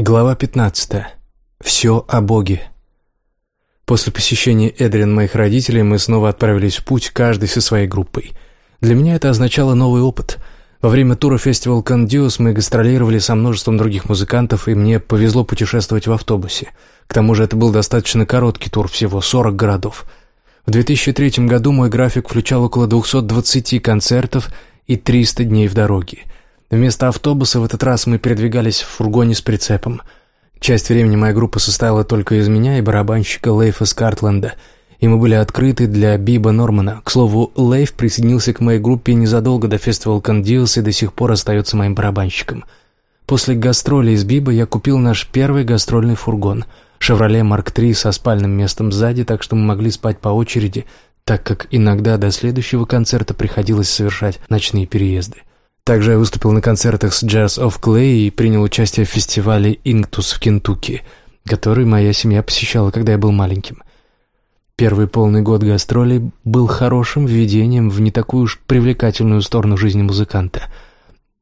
Глава 15. Все о Боге. После посещения Эдрин моих родителей мы снова отправились в путь, каждый со своей группой. Для меня это означало новый опыт. Во время тура фестивал «Кондиус» мы гастролировали со множеством других музыкантов, и мне повезло путешествовать в автобусе. К тому же это был достаточно короткий тур, всего 40 городов. В 2003 году мой график включал около 220 концертов и 300 дней в дороге – Вместо автобуса в этот раз мы передвигались в фургоне с прицепом. Часть времени моя группа состояла только из меня и барабанщика Лейфа Скартленда, и мы были открыты для Биба Нормана. К слову, Лейф присоединился к моей группе незадолго до фестиваля Кондилс и до сих пор остается моим барабанщиком. После гастролей с Биба я купил наш первый гастрольный фургон — «Шевроле Марк III» со спальным местом сзади, так что мы могли спать по очереди, так как иногда до следующего концерта приходилось совершать ночные переезды. Также я выступил на концертах с Jazz of Clay и принял участие в фестивале «Инктус» в Кентукки, который моя семья посещала, когда я был маленьким. Первый полный год гастролей был хорошим введением в не такую уж привлекательную сторону жизни музыканта.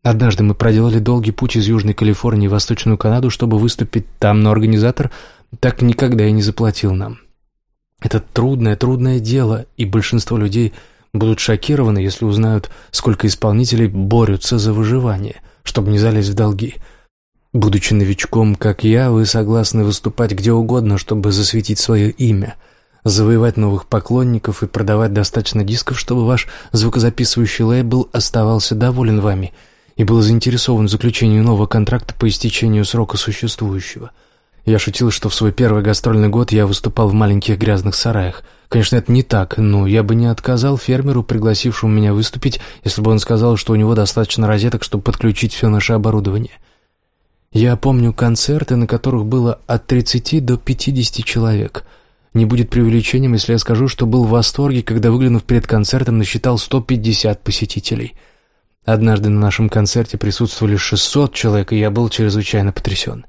Однажды мы проделали долгий путь из Южной Калифорнии в Восточную Канаду, чтобы выступить там, но организатор так никогда и не заплатил нам. Это трудное, трудное дело, и большинство людей – будут шокированы, если узнают, сколько исполнителей борются за выживание, чтобы не залезть в долги. Будучи новичком, как я, вы согласны выступать где угодно, чтобы засветить свое имя, завоевать новых поклонников и продавать достаточно дисков, чтобы ваш звукозаписывающий лейбл оставался доволен вами и был заинтересован в заключении нового контракта по истечению срока существующего – я шутил, что в свой первый гастрольный год я выступал в маленьких грязных сараях. Конечно, это не так, но я бы не отказал фермеру, пригласившему меня выступить, если бы он сказал, что у него достаточно розеток, чтобы подключить все наше оборудование. Я помню концерты, на которых было от 30 до 50 человек. Не будет преувеличением, если я скажу, что был в восторге, когда, выглянув перед концертом, насчитал 150 посетителей. Однажды на нашем концерте присутствовали 600 человек, и я был чрезвычайно потрясен.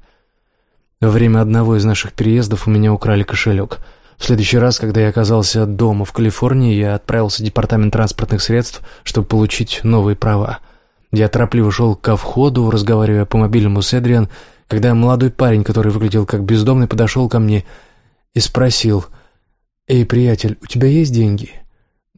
Во время одного из наших переездов у меня украли кошелек. В следующий раз, когда я оказался дома в Калифорнии, я отправился в департамент транспортных средств, чтобы получить новые права. Я торопливо шел ко входу, разговаривая по мобильному с Эдриан, когда молодой парень, который выглядел как бездомный, подошел ко мне и спросил, «Эй, приятель, у тебя есть деньги?»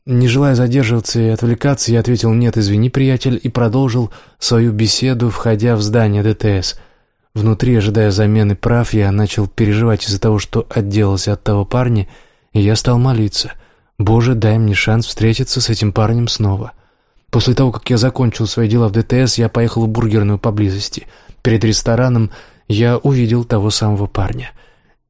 Не желая задерживаться и отвлекаться, я ответил «Нет, извини, приятель», и продолжил свою беседу, входя в здание ДТС – Внутри, ожидая замены прав, я начал переживать из-за того, что отделался от того парня, и я стал молиться. «Боже, дай мне шанс встретиться с этим парнем снова». После того, как я закончил свои дела в ДТС, я поехал в бургерную поблизости. Перед рестораном я увидел того самого парня.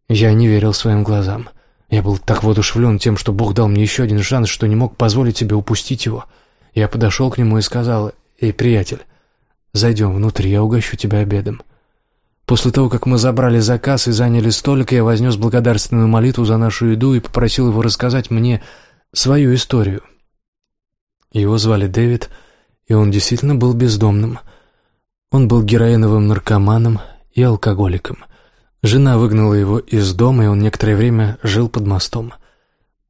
Я не верил своим глазам. Я был так воодушевлен тем, что Бог дал мне еще один шанс, что не мог позволить себе упустить его. Я подошел к нему и сказал, «Эй, приятель, зайдем внутрь, я угощу тебя обедом». После того, как мы забрали заказ и заняли столик, я вознес благодарственную молитву за нашу еду и попросил его рассказать мне свою историю. Его звали Дэвид, и он действительно был бездомным. Он был героиновым наркоманом и алкоголиком. Жена выгнала его из дома, и он некоторое время жил под мостом.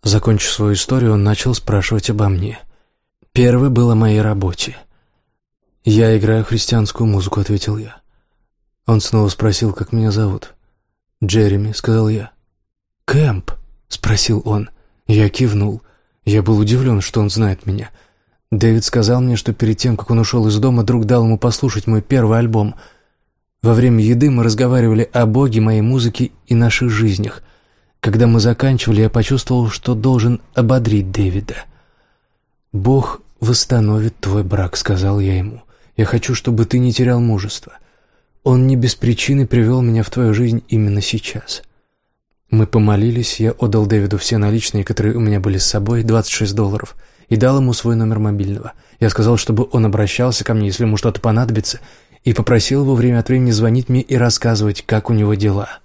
Закончив свою историю, он начал спрашивать обо мне. Первый был о моей работе. «Я играю христианскую музыку», — ответил я. Он снова спросил, как меня зовут. «Джереми», — сказал я. «Кэмп?» — спросил он. Я кивнул. Я был удивлен, что он знает меня. Дэвид сказал мне, что перед тем, как он ушел из дома, друг дал ему послушать мой первый альбом. Во время еды мы разговаривали о Боге, моей музыке и наших жизнях. Когда мы заканчивали, я почувствовал, что должен ободрить Дэвида. «Бог восстановит твой брак», — сказал я ему. «Я хочу, чтобы ты не терял мужества». Он не без причины привел меня в твою жизнь именно сейчас. Мы помолились, я отдал Дэвиду все наличные, которые у меня были с собой, 26 долларов, и дал ему свой номер мобильного. Я сказал, чтобы он обращался ко мне, если ему что-то понадобится, и попросил его время от времени звонить мне и рассказывать, как у него дела.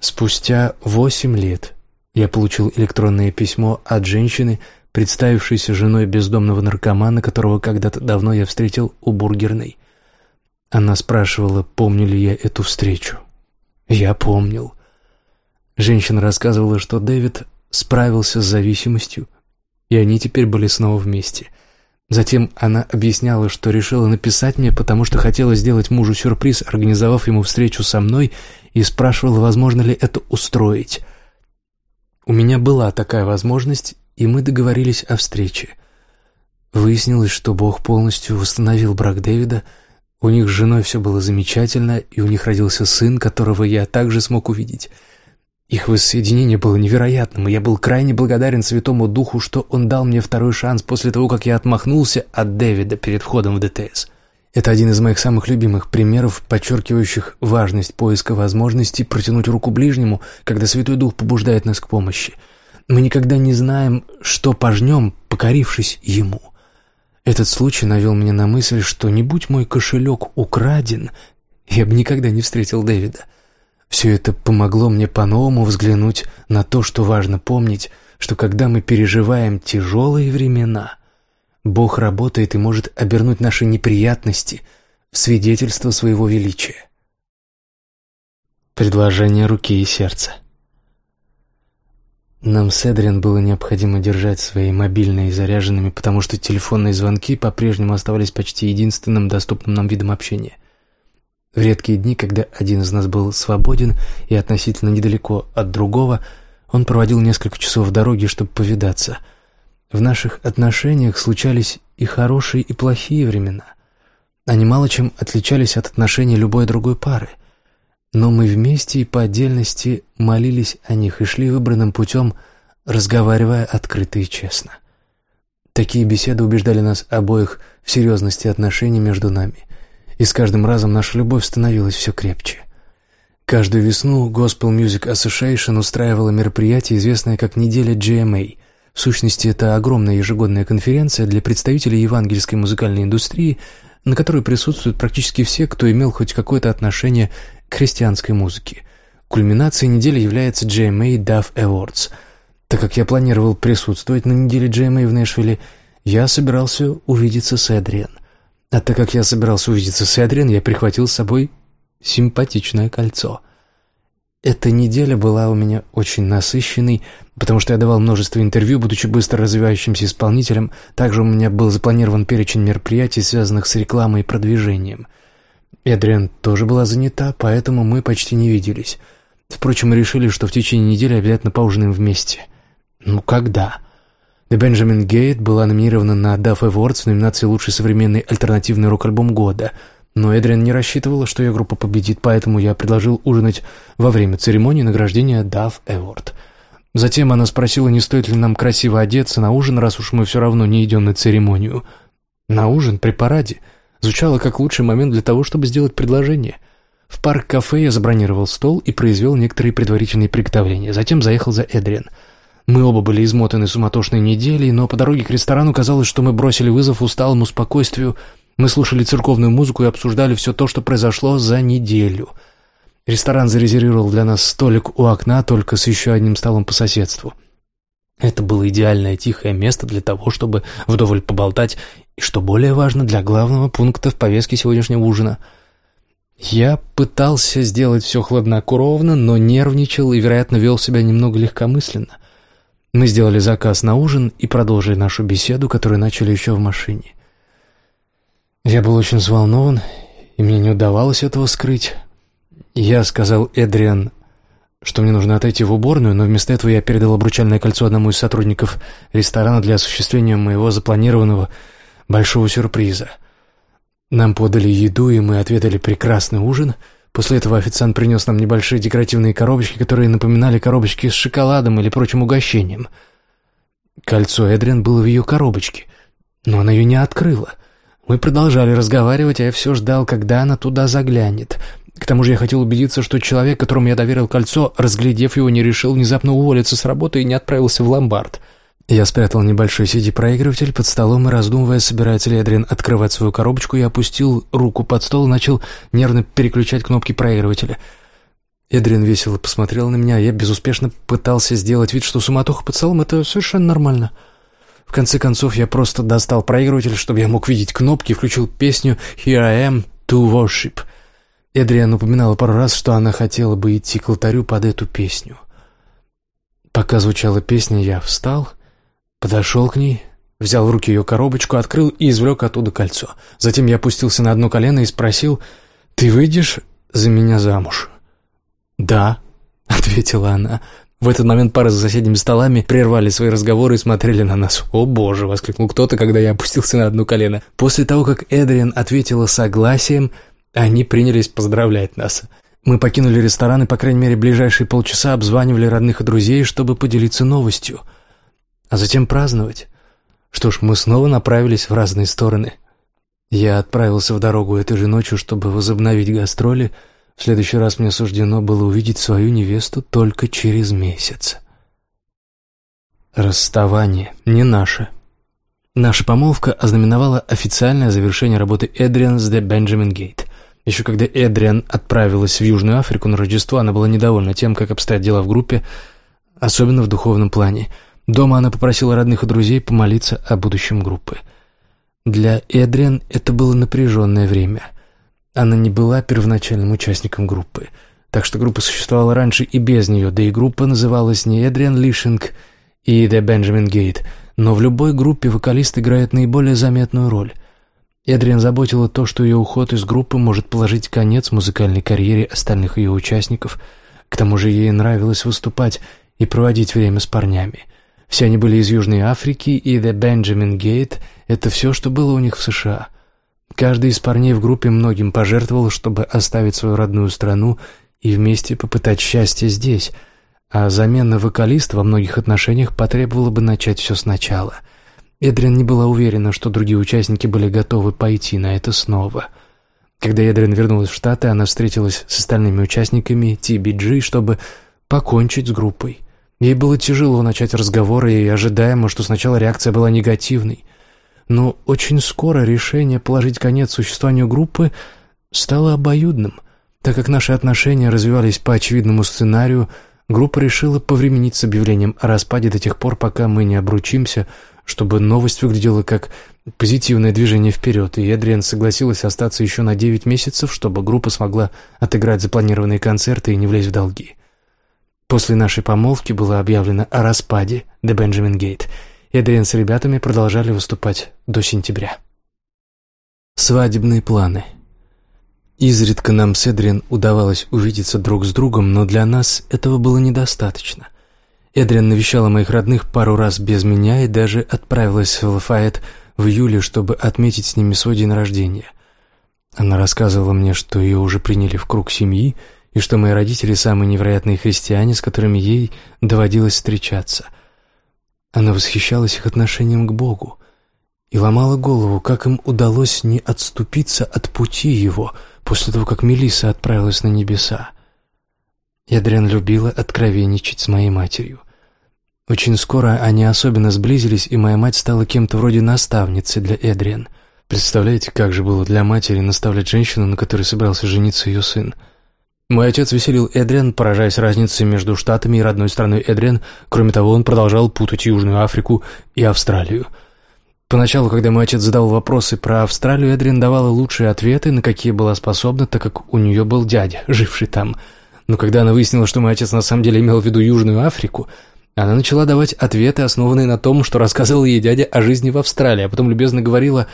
Спустя восемь лет я получил электронное письмо от женщины, представившейся женой бездомного наркомана, которого когда-то давно я встретил у бургерной. Она спрашивала, помню ли я эту встречу. Я помнил. Женщина рассказывала, что Дэвид справился с зависимостью, и они теперь были снова вместе. Затем она объясняла, что решила написать мне, потому что хотела сделать мужу сюрприз, организовав ему встречу со мной, и спрашивала, возможно ли это устроить. У меня была такая возможность, и мы договорились о встрече. Выяснилось, что Бог полностью восстановил брак Дэвида, у них с женой все было замечательно, и у них родился сын, которого я также смог увидеть. Их воссоединение было невероятным, и я был крайне благодарен Святому Духу, что он дал мне второй шанс после того, как я отмахнулся от Дэвида перед входом в ДТС. Это один из моих самых любимых примеров, подчеркивающих важность поиска возможности протянуть руку ближнему, когда Святой Дух побуждает нас к помощи. Мы никогда не знаем, что пожнем, покорившись Ему. Этот случай навел меня на мысль, что не будь мой кошелек украден, я бы никогда не встретил Дэвида. Все это помогло мне по-новому взглянуть на то, что важно помнить, что когда мы переживаем тяжелые времена, Бог работает и может обернуть наши неприятности в свидетельство своего величия. Предложение руки и сердца. Нам с Эдриан было необходимо держать свои мобильные заряженными, потому что телефонные звонки по-прежнему оставались почти единственным доступным нам видом общения. В редкие дни, когда один из нас был свободен и относительно недалеко от другого, он проводил несколько часов в дороге, чтобы повидаться. В наших отношениях случались и хорошие, и плохие времена. Они мало чем отличались от отношений любой другой пары. Но мы вместе и по отдельности молились о них и шли выбранным путем, разговаривая открыто и честно. Такие беседы убеждали нас обоих в серьезности отношений между нами и с каждым разом наша любовь становилась все крепче. Каждую весну Gospel Music Association устраивала мероприятие, известное как «Неделя GMA». В сущности, это огромная ежегодная конференция для представителей евангельской музыкальной индустрии, на которой присутствуют практически все, кто имел хоть какое-то отношение христианской музыке. Кульминацией недели является GMA Dove Awards. Так как я планировал присутствовать на неделе GMA в Нэшвилле, я собирался увидеться с Эдриан. А так как я собирался увидеться с Эдриан, я прихватил с собой симпатичное кольцо. Эта неделя была у меня очень насыщенной, потому что я давал множество интервью, будучи быстро развивающимся исполнителем. Также у меня был запланирован перечень мероприятий, связанных с рекламой и продвижением. Эдриан тоже была занята, поэтому мы почти не виделись. Впрочем, мы решили, что в течение недели обязательно поужинаем вместе. Ну, когда? The Benjamin Gate была номинирована на Duff Awards в номинации «Лучший современный альтернативный рок-альбом года». Но Эдриан не рассчитывала, что ее группа победит, поэтому я предложил ужинать во время церемонии награждения Duff Award. Затем она спросила, не стоит ли нам красиво одеться на ужин, раз уж мы все равно не идем на церемонию. На ужин при параде звучало как лучший момент для того, чтобы сделать предложение. В парк-кафе я забронировал стол и произвел некоторые предварительные приготовления. Затем заехал за Эдриан – мы оба были измотаны суматошной неделей, но по дороге к ресторану казалось, что мы бросили вызов усталому спокойствию. Мы слушали церковную музыку и обсуждали все то, что произошло за неделю. Ресторан зарезервировал для нас столик у окна, только с еще одним столом по соседству. Это было идеальное тихое место для того, чтобы вдоволь поболтать, и, что более важно, для главного пункта в повестке сегодняшнего ужина. Я пытался сделать все хладнокровно, но нервничал и, вероятно, вел себя немного легкомысленно — мы сделали заказ на ужин и продолжили нашу беседу, которую начали еще в машине. Я был очень взволнован, и мне не удавалось этого скрыть. Я сказал Эдриан, что мне нужно отойти в уборную, но вместо этого я передал обручальное кольцо одному из сотрудников ресторана для осуществления моего запланированного большого сюрприза. Нам подали еду, и мы отведали прекрасный ужин — После этого официант принес нам небольшие декоративные коробочки, которые напоминали коробочки с шоколадом или прочим угощением. Кольцо Эдриан было в ее коробочке, но она ее не открыла. Мы продолжали разговаривать, а я все ждал, когда она туда заглянет. К тому же я хотел убедиться, что человек, которому я доверил кольцо, разглядев его, не решил внезапно уволиться с работы и не отправился в ломбард. Я спрятал небольшой CD-проигрыватель под столом и, раздумывая, собирается ли Эдриан открывать свою коробочку, я опустил руку под стол и начал нервно переключать кнопки проигрывателя. Эдриан весело посмотрел на меня, я безуспешно пытался сделать вид, что суматоха под столом — это совершенно нормально. В конце концов, я просто достал проигрыватель, чтобы я мог видеть кнопки, и включил песню «Here I am to worship». Эдриан упоминала пару раз, что она хотела бы идти к алтарю под эту песню. Пока звучала песня, я встал — Подошел к ней, Взял в руки ее коробочку, открыл и извлек оттуда кольцо. Затем я опустился на одно колено и спросил, «Ты выйдешь за меня замуж?» «Да», — ответила она. В этот момент пары за соседними столами прервали свои разговоры и смотрели на нас. «О боже!» — воскликнул кто-то, когда я опустился на одно колено. После того, как Эдриан ответила согласием, они принялись поздравлять нас. Мы покинули ресторан и, по крайней мере, ближайшие полчаса обзванивали родных и друзей, чтобы поделиться новостью. А затем праздновать. Что ж, мы снова направились в разные стороны. Я отправился в дорогу этой же ночью, чтобы возобновить гастроли — в следующий раз мне суждено было увидеть свою невесту только через месяц. Расставание не наше. Наша помолвка ознаменовала официальное завершение работы Эдриан с The Benjamin Gate. Еще когда Эдриан отправилась в Южную Африку на Рождество, она была недовольна тем, как обстоят дела в группе, особенно в духовном плане. Дома она попросила родных и друзей помолиться о будущем группы. Для Эдриан это было напряженное время – она не была первоначальным участником группы, так что группа существовала раньше и без нее, да и группа называлась не Эдриан Лишинг и The Benjamin Gate, но в любой группе вокалист играет наиболее заметную роль. Эдриан заботила то, что ее уход из группы может положить конец музыкальной карьере остальных ее участников. К тому же ей нравилось выступать и проводить время с парнями. Все они были из Южной Африки, и The Benjamin Gate — это все, что было у них в США — Каждый из парней в группе многим пожертвовал, чтобы оставить свою родную страну и вместе попытать счастье здесь, а замена вокалиста во многих отношениях потребовала бы начать все сначала. Эдрин не была уверена, что другие участники были готовы пойти на это снова. Когда Эдрин вернулась в Штаты, она встретилась с остальными участниками TBG, чтобы покончить с группой. Ей было тяжело начать разговор, и ожидаемо, что сначала реакция была негативной — но очень скоро решение положить конец существованию группы стало обоюдным. Так как наши отношения развивались по очевидному сценарию, группа решила повременить с объявлением о распаде до тех пор, пока мы не обручимся, чтобы новость выглядела как позитивное движение вперед, и Эдриан согласилась остаться еще на 9 месяцев, чтобы группа смогла отыграть запланированные концерты и не влезть в долги. После нашей помолвки было объявлено о распаде The Benjamin Gate — Эдриан с ребятами продолжали выступать до сентября. Свадебные планы. Изредка нам с Эдриан удавалось увидеться друг с другом, но для нас этого было недостаточно. Эдриан навещала моих родных пару раз без меня и даже отправилась в Лафайет в июле, чтобы отметить с ними свой день рождения. Она рассказывала мне, что ее уже приняли в круг семьи, и что мои родители самые невероятные христиане, с которыми ей доводилось встречаться – она восхищалась их отношением к Богу и ломала голову, как им удалось не отступиться от пути его после того, как Мелисса отправилась на небеса. Эдриан любила откровенничать с моей матерью. Очень скоро они особенно сблизились, и моя мать стала кем-то вроде наставницы для Эдриан. Представляете, как же было для матери наставлять женщину, на которой собирался жениться ее сын – мой отец веселил Эдриан, поражаясь разнице между Штатами и родной страной Эдриан. Кроме того, он продолжал путать Южную Африку и Австралию. Поначалу, когда мой отец задал вопросы про Австралию, Эдриан давала лучшие ответы, на какие была способна, так как у нее был дядя, живший там. Но когда она выяснила, что мой отец на самом деле имел в виду Южную Африку, она начала давать ответы, основанные на том, что рассказывал ей дядя о жизни в Австралии, а потом любезно говорила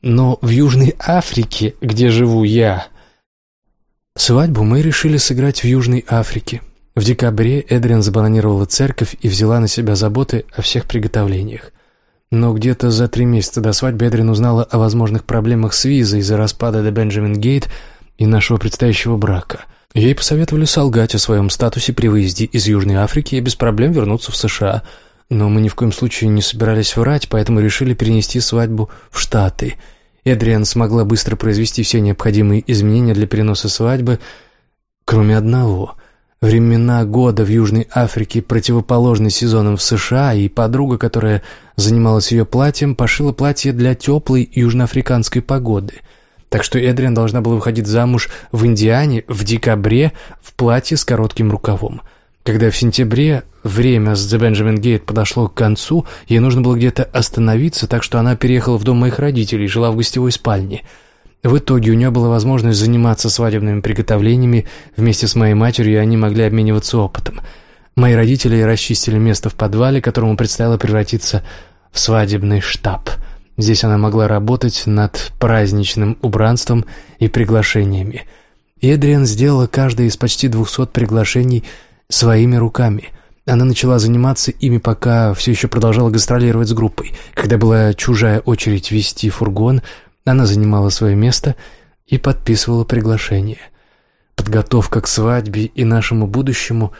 «Но в Южной Африке, где живу я, Свадьбу мы решили сыграть в Южной Африке. В декабре Эдриан забанонировала церковь и взяла на себя заботы о всех приготовлениях. Но где-то за три месяца до свадьбы Эдрин узнала о возможных проблемах с визой из-за распада до Бенджамин Гейт и нашего предстоящего брака. Ей посоветовали солгать о своем статусе при выезде из Южной Африки и без проблем вернуться в США. Но мы ни в коем случае не собирались врать, поэтому решили перенести свадьбу в Штаты – Эдриан смогла быстро произвести все необходимые изменения для переноса свадьбы, кроме одного. Времена года в Южной Африке противоположны сезонам в США, и подруга, которая занималась ее платьем, пошила платье для теплой южноафриканской погоды. Так что Эдриан должна была выходить замуж в Индиане в декабре в платье с коротким рукавом – когда в сентябре время с The Benjamin Gate подошло к концу, ей нужно было где-то остановиться, так что она переехала в дом моих родителей и жила в гостевой спальне. В итоге у нее была возможность заниматься свадебными приготовлениями вместе с моей матерью, и они могли обмениваться опытом. Мои родители расчистили место в подвале, которому предстояло превратиться в свадебный штаб. Здесь она могла работать над праздничным убранством и приглашениями. Эдриан сделала каждое из почти двухсот приглашений своими руками. Она начала заниматься ими, пока все еще продолжала гастролировать с группой. Когда была чужая очередь вести фургон, она занимала свое место и подписывала приглашение. Подготовка к свадьбе и нашему будущему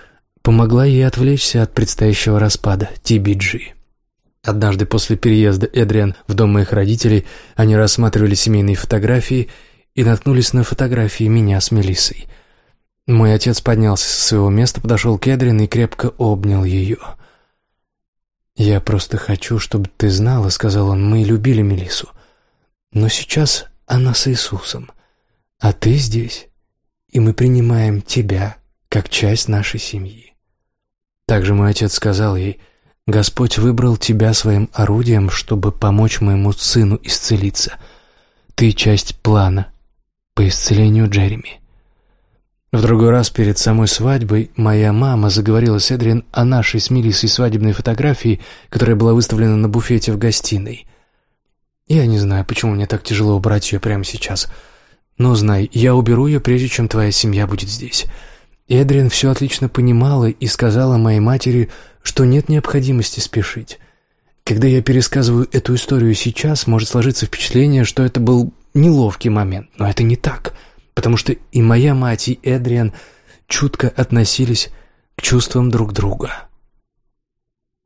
помогла ей отвлечься от предстоящего распада TBG. Однажды после переезда Эдриан в дом моих родителей они рассматривали семейные фотографии и наткнулись на фотографии меня с Мелиссой. Мой отец поднялся со своего места, подошел к Эдриан и крепко обнял ее. «Я просто хочу, чтобы ты знала», — сказал он, — «мы любили Мелиссу. Но сейчас она с Иисусом, а ты здесь, и мы принимаем тебя как часть нашей семьи». Также мой отец сказал ей — Господь выбрал тебя своим орудием, чтобы помочь моему сыну исцелиться. Ты часть плана по исцелению Джереми. В другой раз перед самой свадьбой моя мама заговорила с Эдриан о нашей с Мелиссой свадебной фотографии, которая была выставлена на буфете в гостиной. Я не знаю, почему мне так тяжело убрать ее прямо сейчас. Но знай, я уберу ее, прежде чем твоя семья будет здесь. Эдриан все отлично понимала и сказала моей матери, что нет необходимости спешить. Когда я пересказываю эту историю сейчас, может сложиться впечатление, что это был неловкий момент, но это не так, потому что и моя мать, и Эдриан чутко относились к чувствам друг друга.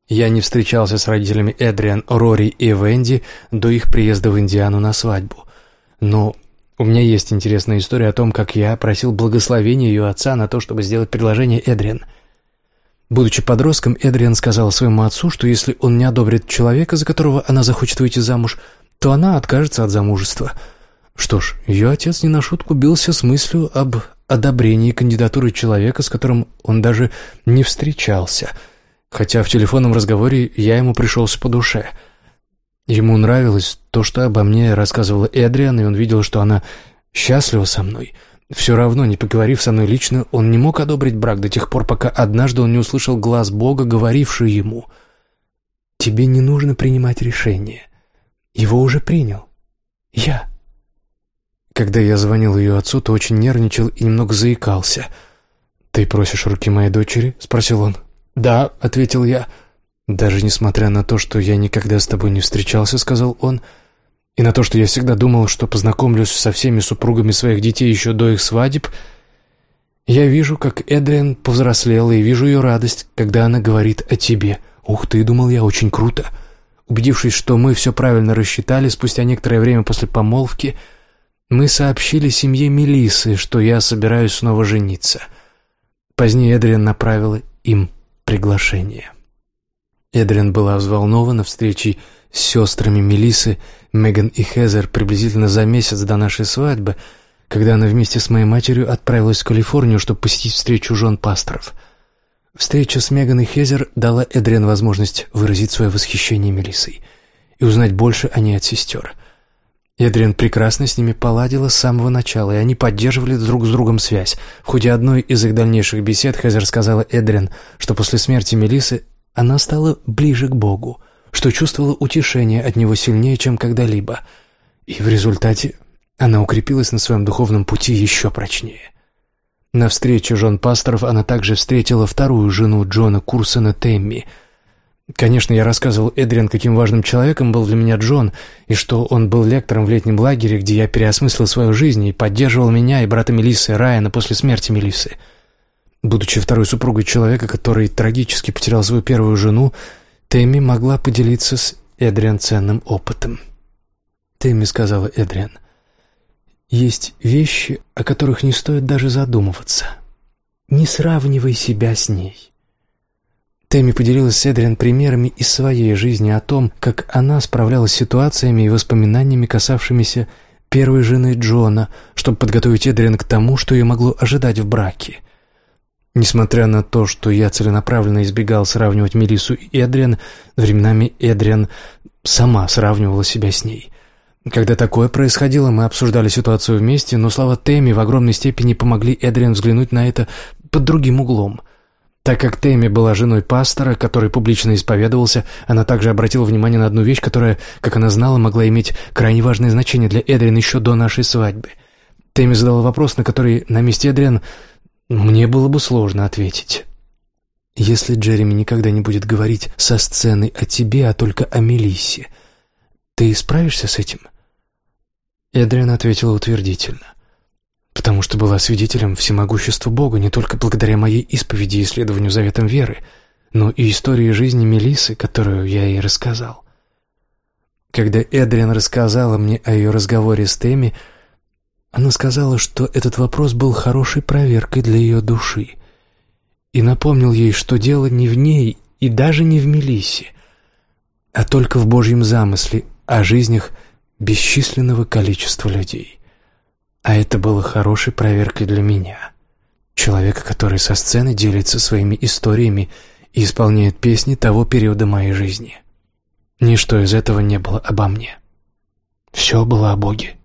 Я не встречался с родителями Эдриан, Рори и Венди до их приезда в Индиану на свадьбу, но у меня есть интересная история о том, как я просил благословения ее отца на то, чтобы сделать предложение Эдриан – Будучи подростком, Эдриан сказала своему отцу, что если он не одобрит человека, за которого она захочет выйти замуж, то она откажется от замужества. Что ж, ее отец не на шутку бился с мыслью об одобрении кандидатуры человека, с которым он даже не встречался, хотя в телефонном разговоре я ему пришелся по душе. Ему нравилось то, что обо мне рассказывала Эдриан, и он видел, что она счастлива со мной — все равно, не поговорив со мной лично, он не мог одобрить брак до тех пор, пока однажды он не услышал глаз Бога, говоривший ему «Тебе не нужно принимать решение. Его уже принял. Я». Когда я звонил ее отцу, то очень нервничал и немного заикался. «Ты просишь руки моей дочери?» — спросил он. «Да», — ответил я. «Даже несмотря на то, что я никогда с тобой не встречался», — сказал он, — и на то, что я всегда думал, что познакомлюсь со всеми супругами своих детей еще до их свадеб, я вижу, как Эдриан повзрослела, и вижу ее радость, когда она говорит о тебе. Ух ты, думал я, очень круто. Убедившись, что мы все правильно рассчитали, спустя некоторое время после помолвки, мы сообщили семье Мелисы, что я собираюсь снова жениться. Позднее Эдриан направила им приглашение. Эдриан была взволнована встречей с сестрами Мелисы, Меган и Хезер приблизительно за месяц до нашей свадьбы, когда она вместе с моей матерью отправилась в Калифорнию, чтобы посетить встречу жен пасторов. Встреча с Меган и Хезер дала Эдриан возможность выразить свое восхищение Мелиссой и узнать больше о ней от сестер. Эдриан прекрасно с ними поладила с самого начала, и они поддерживали друг с другом связь. В ходе одной из их дальнейших бесед Хезер сказала Эдриан, что после смерти Мелисы она стала ближе к Богу — что чувствовала утешение от него сильнее, чем когда-либо. И в результате она укрепилась на своем духовном пути еще прочнее. На встрече Джон Пасторов она также встретила вторую жену Джона Курсона Темми. Конечно, я рассказывал Эдриан, каким важным человеком был для меня Джон, и что он был лектором в летнем лагере, где я переосмыслил свою жизнь и поддерживал меня и брата Мелиссы Райана после смерти Мелиссы. Будучи второй супругой человека, который трагически потерял свою первую жену, Тэмми могла поделиться с Эдриан ценным опытом. Тэмми сказала Эдриан, «Есть вещи, о которых не стоит даже задумываться. Не сравнивай себя с ней». Тэмми поделилась с Эдриан примерами из своей жизни о том, как она справлялась с ситуациями и воспоминаниями, касавшимися первой жены Джона, чтобы подготовить Эдриан к тому, что ее могло ожидать в браке. Несмотря на то, что я целенаправленно избегал сравнивать Мелиссу и Эдриан, временами Эдриан сама сравнивала себя с ней. Когда такое происходило, мы обсуждали ситуацию вместе, но слова Тэмми в огромной степени помогли Эдриан взглянуть на это под другим углом. Так как Тэмми была женой пастора, который публично исповедовался, она также обратила внимание на одну вещь, которая, как она знала, могла иметь крайне важное значение для Эдрин еще до нашей свадьбы. Тэмми задала вопрос, на который на месте Эдрин мне было бы сложно ответить. «Если Джереми никогда не будет говорить со сцены о тебе, а только о Мелиссе, ты справишься с этим?» Эдриан ответила утвердительно потому что была свидетелем всемогущества Бога не только благодаря моей исповеди и исследованию заветом веры, но и истории жизни Мелисы, которую я ей рассказал. Когда Эдриан рассказала мне о ее разговоре с Теми, она сказала, что этот вопрос был хорошей проверкой для ее души, и напомнил ей, что дело не в ней и даже не в Мелисе, а только в Божьем замысле о жизнях бесчисленного количества людей. А это было хорошей проверкой для меня. Человека, который со сцены делится своими историями и исполняет песни того периода моей жизни. Ничто из этого не было обо мне. Все было о Боге.